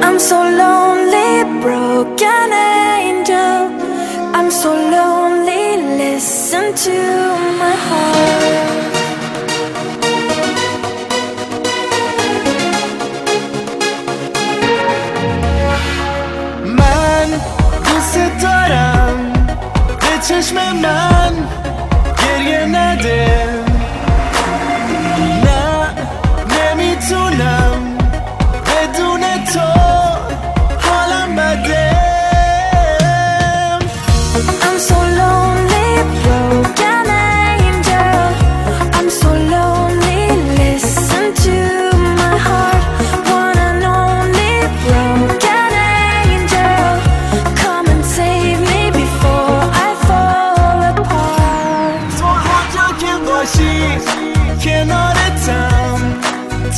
I'm so lonely, broken angel. I'm so lonely, listen to my heart. من دوست دارم به چشم من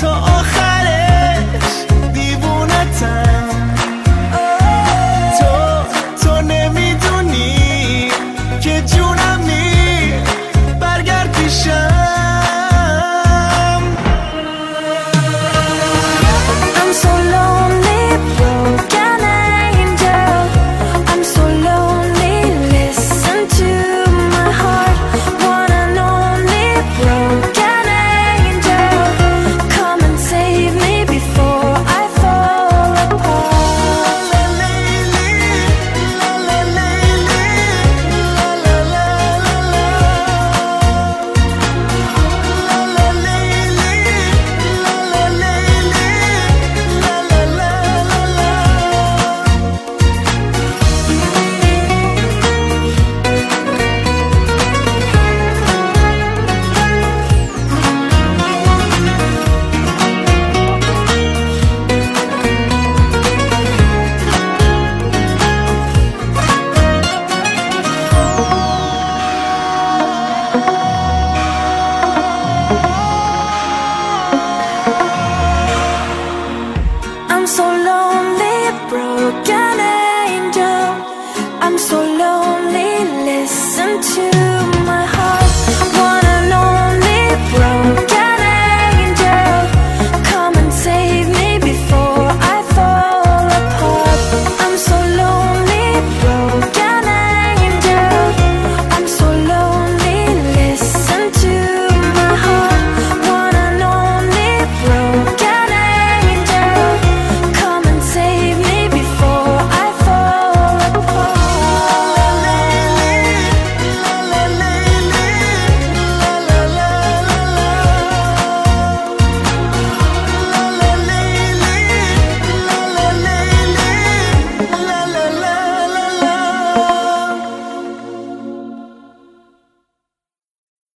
上 so lonely, broken angel. I'm so lonely, listen to